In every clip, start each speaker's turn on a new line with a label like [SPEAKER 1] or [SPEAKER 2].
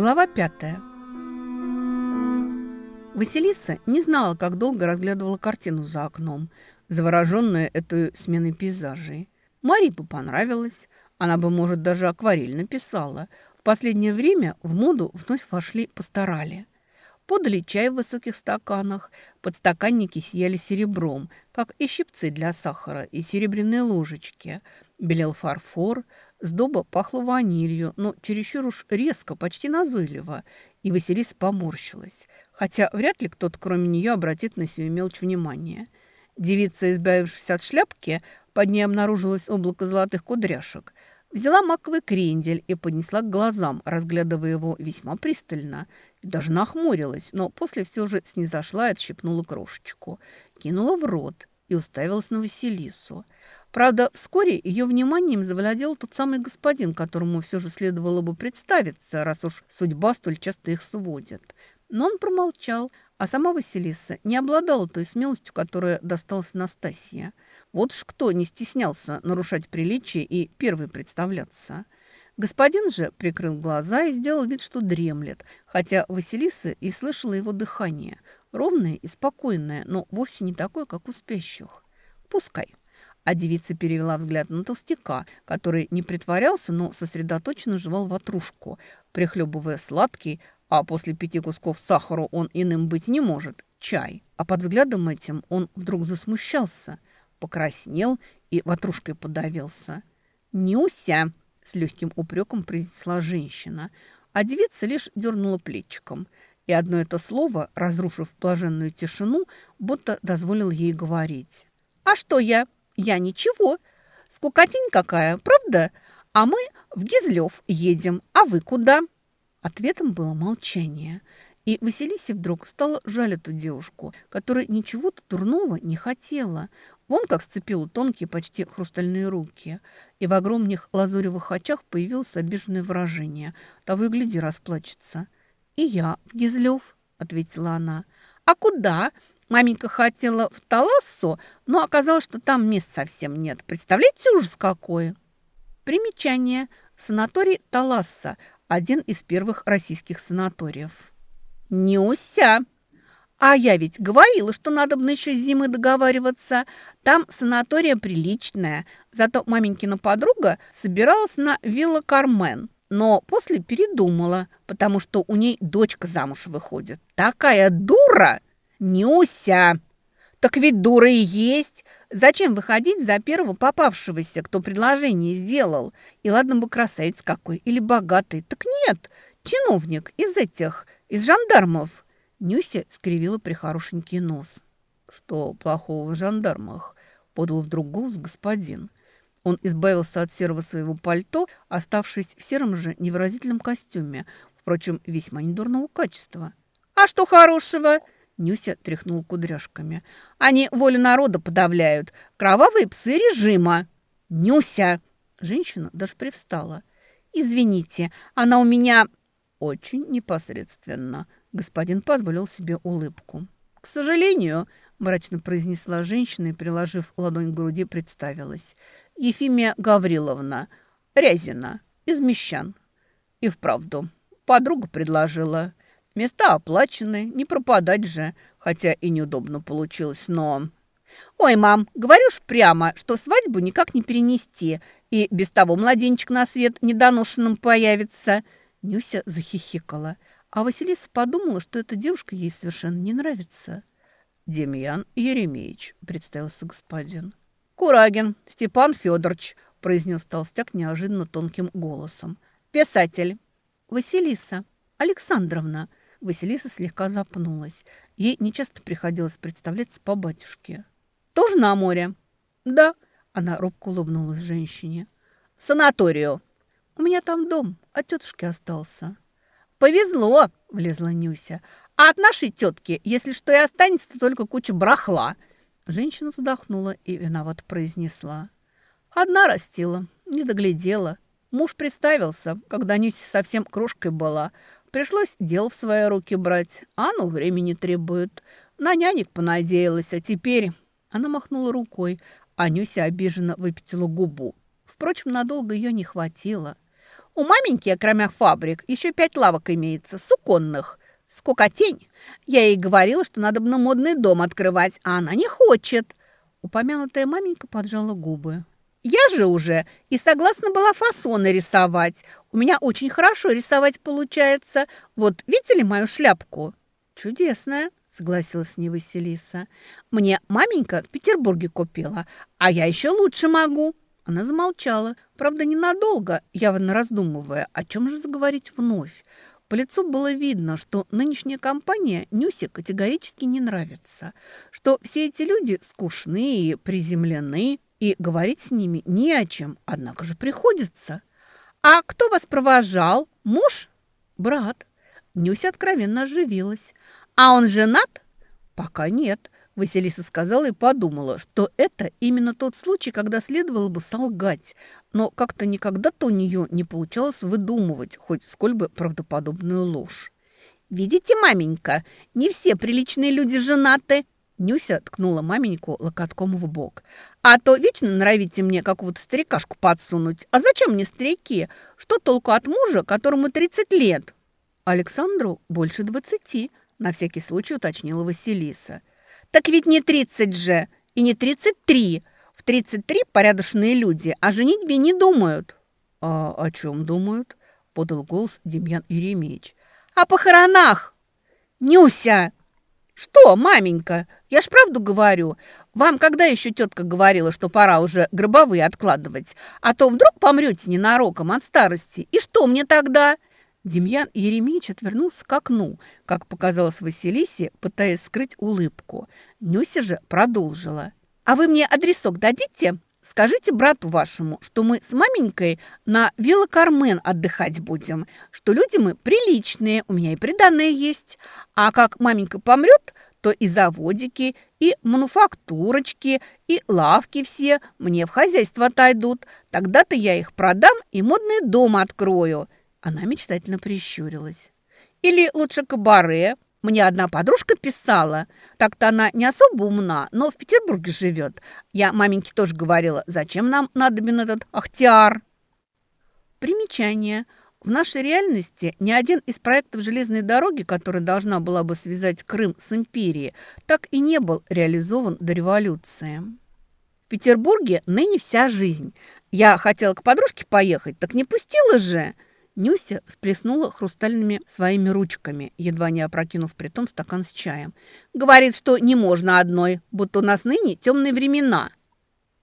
[SPEAKER 1] Глава пятая. Василиса не знала, как долго разглядывала картину за окном, завороженная этой сменой пейзажей. Марии бы понравилось. Она бы, может, даже акварель написала. В последнее время в моду вновь вошли пасторали. Подали чай в высоких стаканах, подстаканники сияли серебром, как и щипцы для сахара, и серебряные ложечки. Белел фарфор, сдоба пахла ванилью, но чересчур уж резко, почти назойливо, и Василиса поморщилась, хотя вряд ли кто-то, кроме нее, обратит на сию мелочь внимание. Девица, избавившись от шляпки, под ней обнаружилось облако золотых кудряшек – Взяла маковый крендель и поднесла к глазам, разглядывая его весьма пристально. И даже нахмурилась, но после все же снизошла и отщипнула крошечку. Кинула в рот и уставилась на Василису. Правда, вскоре ее вниманием завладел тот самый господин, которому все же следовало бы представиться, раз уж судьба столь часто их сводит. Но он промолчал, а сама Василиса не обладала той смелостью, которая досталась Настасье. Вот уж кто не стеснялся нарушать приличие и первый представляться. Господин же прикрыл глаза и сделал вид, что дремлет, хотя Василиса и слышала его дыхание, ровное и спокойное, но вовсе не такое, как у спящих. «Пускай». А девица перевела взгляд на толстяка, который не притворялся, но сосредоточенно жевал ватрушку, прихлебывая сладкий, а после пяти кусков сахара он иным быть не может, чай. А под взглядом этим он вдруг засмущался, покраснел и ватрушкой подавился. «Нюся!» – с легким упреком произнесла женщина, а девица лишь дернула плечиком. И одно это слово, разрушив блаженную тишину, будто дозволил ей говорить. «А что я? Я ничего. Скукотень какая, правда? А мы в Гизлев едем, а вы куда?» Ответом было молчание. И Василисе вдруг стало жаль эту девушку, которая ничего-то дурного не хотела. Вон как сцепила тонкие, почти хрустальные руки. И в огромных лазуревых очах появилось обиженное выражение. Того и гляди, расплачется. «И я в Гизлев», — ответила она. «А куда?» Маменька хотела в Талассо, но оказалось, что там мест совсем нет. Представляете, ужас какой! Примечание. Санаторий Таласса один из первых российских санаториев. «Нюся! А я ведь говорила, что надо бы еще с зимы договариваться. Там санатория приличная, зато маменькина подруга собиралась на Вилла Кармен, но после передумала, потому что у ней дочка замуж выходит. Такая дура! Нюся!» «Так ведь дура и есть. Зачем выходить за первого попавшегося, кто предложение сделал? И ладно бы красавец какой или богатый. Так нет, чиновник из этих, из жандармов». Нюся скривила прихорошенький нос. «Что плохого в жандармах?» – подал вдруг голос господин. Он избавился от серого своего пальто, оставшись в сером же невыразительном костюме, впрочем, весьма недурного качества. «А что хорошего?» Нюся тряхнул кудряшками. «Они волю народа подавляют. Кровавые псы режима!» «Нюся!» Женщина даже привстала. «Извините, она у меня...» «Очень непосредственно». Господин позволил себе улыбку. «К сожалению», – мрачно произнесла женщина и, приложив ладонь к груди, представилась. «Ефимия Гавриловна, Рязина, из Мещан». И вправду, подруга предложила. Места оплачены, не пропадать же, хотя и неудобно получилось, но... «Ой, мам, говоришь прямо, что свадьбу никак не перенести, и без того младенчик на свет недоношенным появится». Нюся захихикала, а Василиса подумала, что эта девушка ей совершенно не нравится. «Демьян Еремеевич», — представился господин. «Курагин Степан Федорович», — произнес толстяк неожиданно тонким голосом. «Писатель». «Василиса Александровна», Василиса слегка запнулась. Ей нечасто приходилось представляться по батюшке. «Тоже на море?» «Да», – она робко улыбнулась женщине. «Санаторию». «У меня там дом, от тетушки остался». «Повезло», – влезла Нюся. «А от нашей тетки, если что и останется, то только куча брахла». Женщина вздохнула и виновато произнесла. «Одна растила, не доглядела. Муж представился, когда Нюся совсем крошкой была. Пришлось дело в свои руки брать, а оно времени требует. На нянек понадеялась, а теперь...» Она махнула рукой, а Нюся обиженно выпятила губу. Впрочем, надолго ее не хватило. У маменьки, кроме фабрик, еще пять лавок имеется, суконных. Скукотень. Я ей говорила, что надо бы на модный дом открывать, а она не хочет. Упомянутая маменька поджала губы. Я же уже и согласна была фасоны рисовать. У меня очень хорошо рисовать получается. Вот видели мою шляпку? Чудесная, согласилась с ней Василиса. Мне маменька в Петербурге купила, а я еще лучше могу. Она замолчала, правда, ненадолго, явно раздумывая, о чем же заговорить вновь. По лицу было видно, что нынешняя компания Нюсе категорически не нравится, что все эти люди скучные и приземлены, и говорить с ними не о чем, однако же приходится. «А кто вас провожал? Муж?» «Брат». Нюся откровенно оживилась. «А он женат?» «Пока нет». Василиса сказала и подумала, что это именно тот случай, когда следовало бы солгать. Но как-то никогда-то у нее не получалось выдумывать хоть сколь бы правдоподобную ложь. «Видите, маменька, не все приличные люди женаты», Нюся ткнула маменьку локотком в бок. «А то вечно норовите мне какого-то старикашку подсунуть. А зачем мне старики? Что толку от мужа, которому 30 лет?» «Александру больше двадцати», — на всякий случай уточнила Василиса. «Так ведь не 30 же, и не 33. В 33 порядочные люди о женитьбе не думают». «А о чем думают?» — подал голос Демьян Еремеевич. «О похоронах!» «Нюся!» «Что, маменька, я ж правду говорю. Вам когда еще тетка говорила, что пора уже гробовые откладывать? А то вдруг помрете ненароком от старости. И что мне тогда?» Демьян Еремеевич отвернулся к окну, как показалось Василисе, пытаясь скрыть улыбку. Нюся же продолжила. «А вы мне адресок дадите? Скажите брату вашему, что мы с маменькой на велокармен отдыхать будем, что люди мы приличные, у меня и приданное есть. А как маменька помрет, то и заводики, и мануфактурочки, и лавки все мне в хозяйство отойдут. Тогда-то я их продам и модный дом открою». Она мечтательно прищурилась. «Или лучше кабаре, мне одна подружка писала. Так-то она не особо умна, но в Петербурге живет. Я маменьке тоже говорила, зачем нам надобен этот Ахтиар? Примечание. В нашей реальности ни один из проектов железной дороги, которая должна была бы связать Крым с империей, так и не был реализован до революции. В Петербурге ныне вся жизнь. Я хотела к подружке поехать, так не пустила же – Нюся сплеснула хрустальными своими ручками, едва не опрокинув при том стакан с чаем. «Говорит, что не можно одной, будто у нас ныне темные времена».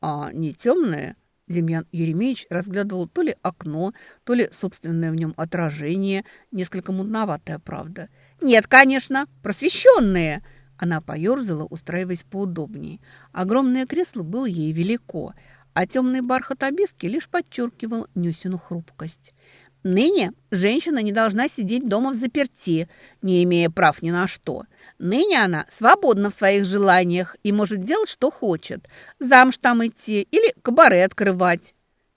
[SPEAKER 1] «А не темные?» Демьян Еремеевич разглядывал то ли окно, то ли собственное в нем отражение, несколько мудноватое, правда. «Нет, конечно, просвещенные!» Она поерзала, устраиваясь поудобнее. Огромное кресло было ей велико, а темный бархат обивки лишь подчеркивал Нюсину хрупкость. Ныне женщина не должна сидеть дома в заперти, не имея прав ни на что. Ныне она свободна в своих желаниях и может делать, что хочет. Замуж там идти или кабаре открывать.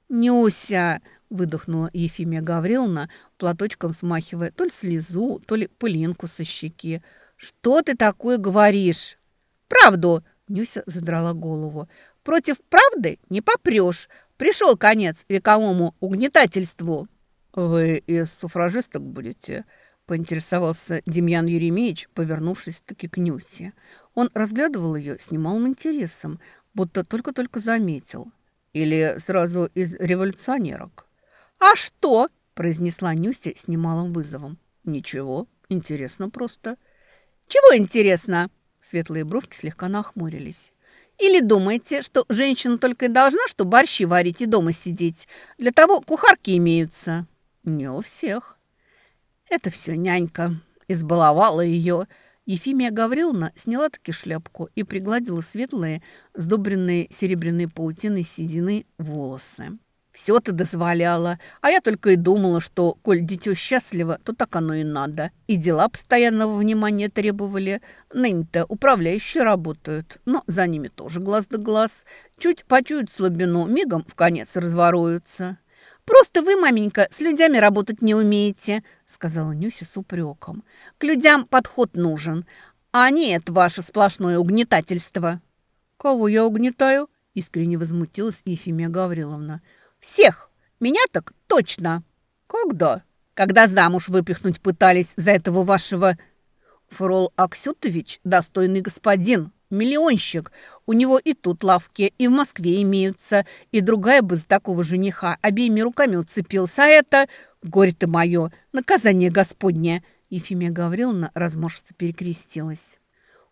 [SPEAKER 1] «Нюся!» – выдохнула Ефимия Гавриловна, платочком смахивая то ли слезу, то ли пылинку со щеки. «Что ты такое говоришь?» «Правду!» – Нюся задрала голову. «Против правды не попрешь. Пришел конец вековому угнетательству». «Вы из суфражисток будете?» – поинтересовался Демьян Еремеевич, повернувшись-таки к Нюсе. Он разглядывал ее с немалым интересом, будто только-только заметил. «Или сразу из революционерок?» «А что?» – произнесла Нюся с немалым вызовом. «Ничего, интересно просто». «Чего интересно?» Светлые бровки слегка нахмурились. Или думаете, что женщина только и должна, что борщи варить и дома сидеть? Для того кухарки имеются». Не у всех. Это все нянька. Избаловала ее. Ефимия Гавриловна сняла таки шляпку и пригладила светлые, сдобренные серебряной паутиной седины волосы. Все ты дозволяла, а я только и думала, что, коль дитё счастливо, то так оно и надо. И дела постоянного внимания требовали. Ныне-то управляющие работают, но за ними тоже глаз да глаз. Чуть почуют слабину, мигом в конец разворуются. «Просто вы, маменька, с людьми работать не умеете», — сказала Нюся с упреком. «К людям подход нужен, а не это ваше сплошное угнетательство». «Кого я угнетаю?» — искренне возмутилась Ефимия Гавриловна. «Всех! Меня так точно!» «Когда?» «Когда замуж выпихнуть пытались за этого вашего...» «Фрол Аксютович – достойный господин, миллионщик. У него и тут лавки, и в Москве имеются, и другая бы за такого жениха обеими руками уцепился. А это, горе ты мое, наказание Господне!» Ефимия Гавриловна разморщица перекрестилась.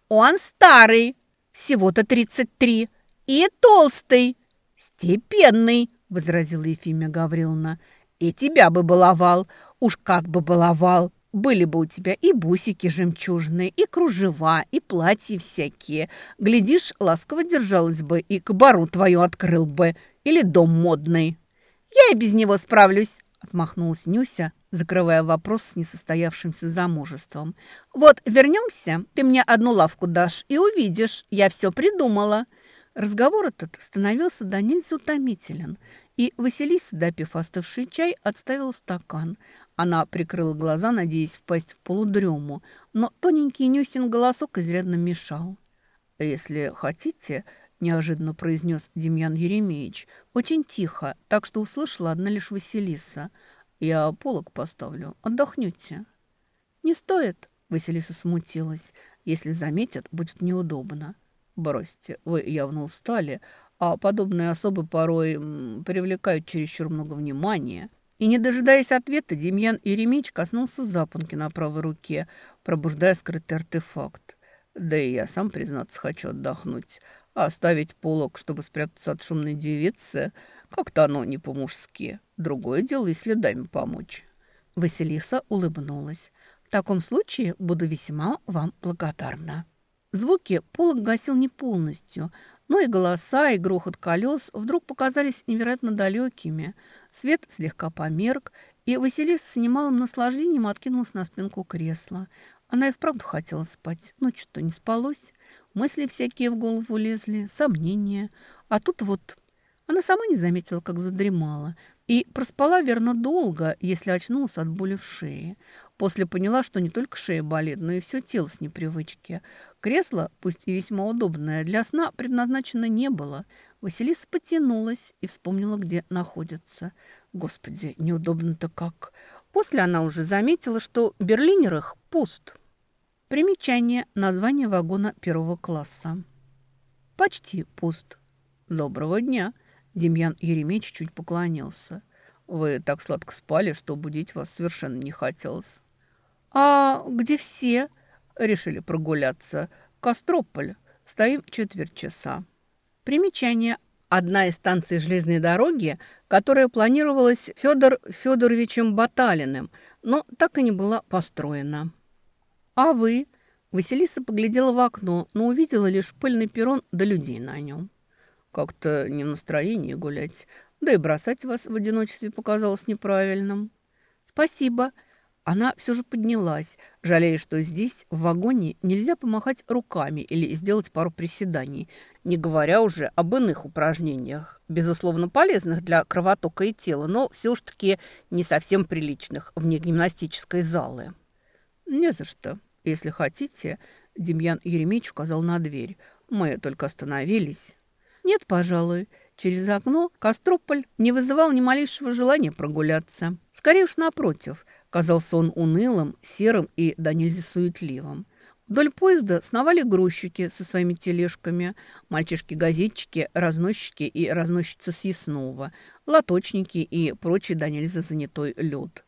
[SPEAKER 1] «Он старый, всего-то тридцать три, и толстый, степенный», – возразила Ефимия Гавриловна. «И тебя бы баловал, уж как бы баловал, были бы у тебя и бусики жемчужные, и кружева, и платья всякие. Глядишь, ласково держалась бы, и кабару твою открыл бы, или дом модный». «Я и без него справлюсь», – отмахнулась Нюся, закрывая вопрос с несостоявшимся замужеством. «Вот вернемся, ты мне одну лавку дашь, и увидишь, я все придумала». Разговор этот становился до нельзя утомителен, и Василиса, допив остывший чай, отставила стакан. Она прикрыла глаза, надеясь впасть в полудрему, но тоненький Нюсин голосок изрядно мешал. «Если хотите», – неожиданно произнес Демьян Еремеевич, очень тихо, так что услышала одна лишь Василиса. «Я полок поставлю, отдохнете». «Не стоит», – Василиса смутилась. «Если заметят, будет неудобно». «Бросьте, вы явно устали, а подобные особы порой привлекают чересчур много внимания». И, не дожидаясь ответа, Демьян Иеремич коснулся запонки на правой руке, пробуждая скрытый артефакт. Да и я сам, признаться, хочу отдохнуть. А оставить полок, чтобы спрятаться от шумной девицы, как-то оно не по-мужски. Другое дело, и следами помочь. Василиса улыбнулась. В таком случае буду весьма вам благодарна. Звуки полок гасил не полностью, но и голоса, и грохот колес вдруг показались невероятно далекими. Свет слегка померк, и Василиса с немалым наслаждением откинулась на спинку кресла. Она и вправду хотела спать, но что-то не спалось. Мысли всякие в голову лезли, сомнения. А тут вот она сама не заметила, как задремала. И проспала, верно, долго, если очнулась от боли в шее. После поняла, что не только шея болит, но и все тело с непривычки. Кресло, пусть и весьма удобное, для сна предназначено не было. Василиса потянулась и вспомнила, где находится. Господи, неудобно-то как. После она уже заметила, что Берлинер их пуст. Примечание. Название вагона первого класса. Почти пуст. Доброго дня. Демьян Еремеевич чуть поклонился. Вы так сладко спали, что будить вас совершенно не хотелось. «А где все?» Решили прогуляться. Кострополь. Стоим четверть часа. Примечание. Одна из станций железной дороги, которая планировалась Федор Федоровичем Баталиным, но так и не была построена. «А вы?» Василиса поглядела в окно, но увидела лишь пыльный перрон да людей на нем. «Как-то не в настроении гулять, да и бросать вас в одиночестве показалось неправильным». «Спасибо», она все же поднялась, жалея, что здесь, в вагоне, нельзя помахать руками или сделать пару приседаний, не говоря уже об иных упражнениях, безусловно полезных для кровотока и тела, но все ж таки не совсем приличных вне гимнастической залы. «Не за что. Если хотите...» Демьян Еремеевич указал на дверь. «Мы только остановились». «Нет, пожалуй. Через окно Кострополь не вызывал ни малейшего желания прогуляться. Скорее уж напротив – Казался он унылым, серым и до нельзя суетливым. Вдоль поезда сновали грузчики со своими тележками, мальчишки-газетчики, разносчики и разносчицы съестного, лоточники и прочий до нельзя занятой люд.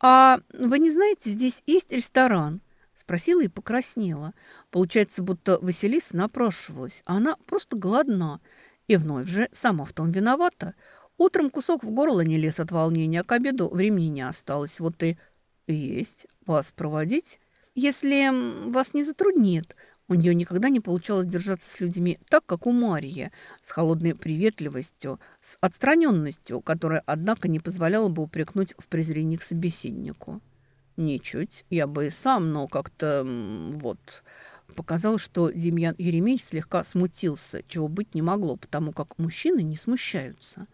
[SPEAKER 1] «А вы не знаете, здесь есть ресторан?» Спросила и покраснела. Получается, будто Василиса напрашивалась, а она просто голодна. И вновь же сама в том виновата. Утром кусок в горло не лез от волнения, а к обеду времени не осталось. Вот и есть. Вас проводить? Если вас не затруднит. У нее никогда не получалось держаться с людьми так, как у Марии, с холодной приветливостью, с отстраненностью, которая, однако, не позволяла бы упрекнуть в презрении к собеседнику. Ничуть, я бы и сам, но как-то вот... Показалось, что Демьян Еремеевич слегка смутился, чего быть не могло, потому как мужчины не смущаются –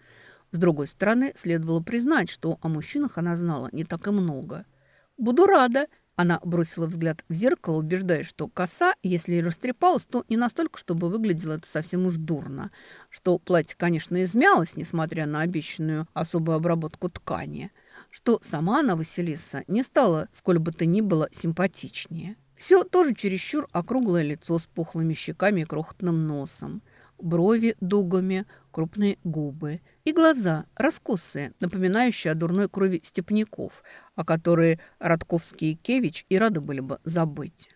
[SPEAKER 1] с другой стороны, следовало признать, что о мужчинах она знала не так и много. «Буду рада!» Она бросила взгляд в зеркало, убеждаясь, что коса, если и растрепалась, то не настолько, чтобы выглядело это совсем уж дурно. Что платье, конечно, измялось, несмотря на обещанную особую обработку ткани. что сама она, Василиса, не стала сколь бы то ни было симпатичнее. Все тоже чересчур округлое лицо с пухлыми щеками и крохотным носом, брови дугами, крупные губы и глаза раскосые, напоминающие о дурной крови степняков, о которые Радковский и Кевич и рады были бы забыть.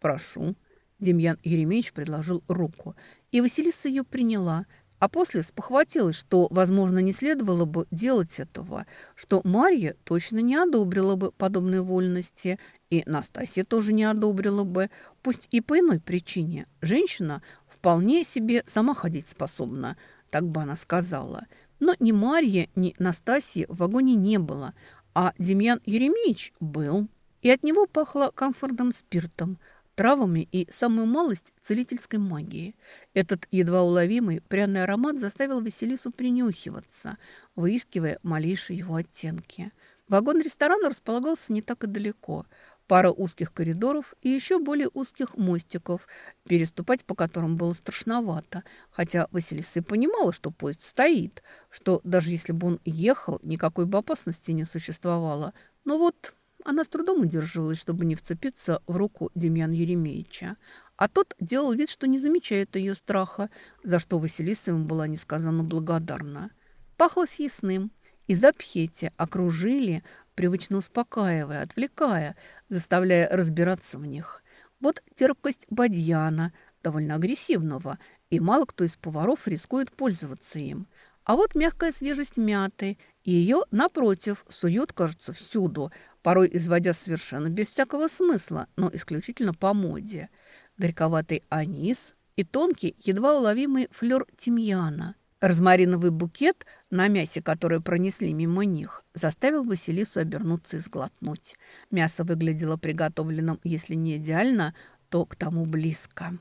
[SPEAKER 1] «Прошу». Демьян Еремеевич предложил руку, и Василиса ее приняла – а после спохватилась, что, возможно, не следовало бы делать этого, что Марья точно не одобрила бы подобной вольности, и Настасья тоже не одобрила бы, пусть и по иной причине. Женщина вполне себе сама ходить способна, так бы она сказала. Но ни Марья, ни Настасьи в вагоне не было, а Демьян Еремеевич был. И от него пахло комфортным спиртом – травами и самую малость целительской магии. Этот едва уловимый пряный аромат заставил Василису принюхиваться, выискивая малейшие его оттенки. Вагон ресторана располагался не так и далеко. Пара узких коридоров и еще более узких мостиков, переступать по которым было страшновато, хотя Василиса и понимала, что поезд стоит, что даже если бы он ехал, никакой бы опасности не существовало. Но вот она с трудом удерживалась, чтобы не вцепиться в руку Демьяна Еремеевича. А тот делал вид, что не замечает ее страха, за что Василиса ему была несказанно благодарна. Пахло съестным. И запхети окружили, привычно успокаивая, отвлекая, заставляя разбираться в них. Вот терпкость бадьяна, довольно агрессивного, и мало кто из поваров рискует пользоваться им. А вот мягкая свежесть мяты, и ее, напротив, суют, кажется, всюду, порой изводя совершенно без всякого смысла, но исключительно по моде. Горьковатый анис и тонкий, едва уловимый флер тимьяна. Розмариновый букет на мясе, которое пронесли мимо них, заставил Василису обернуться и сглотнуть. Мясо выглядело приготовленным, если не идеально, то к тому близко.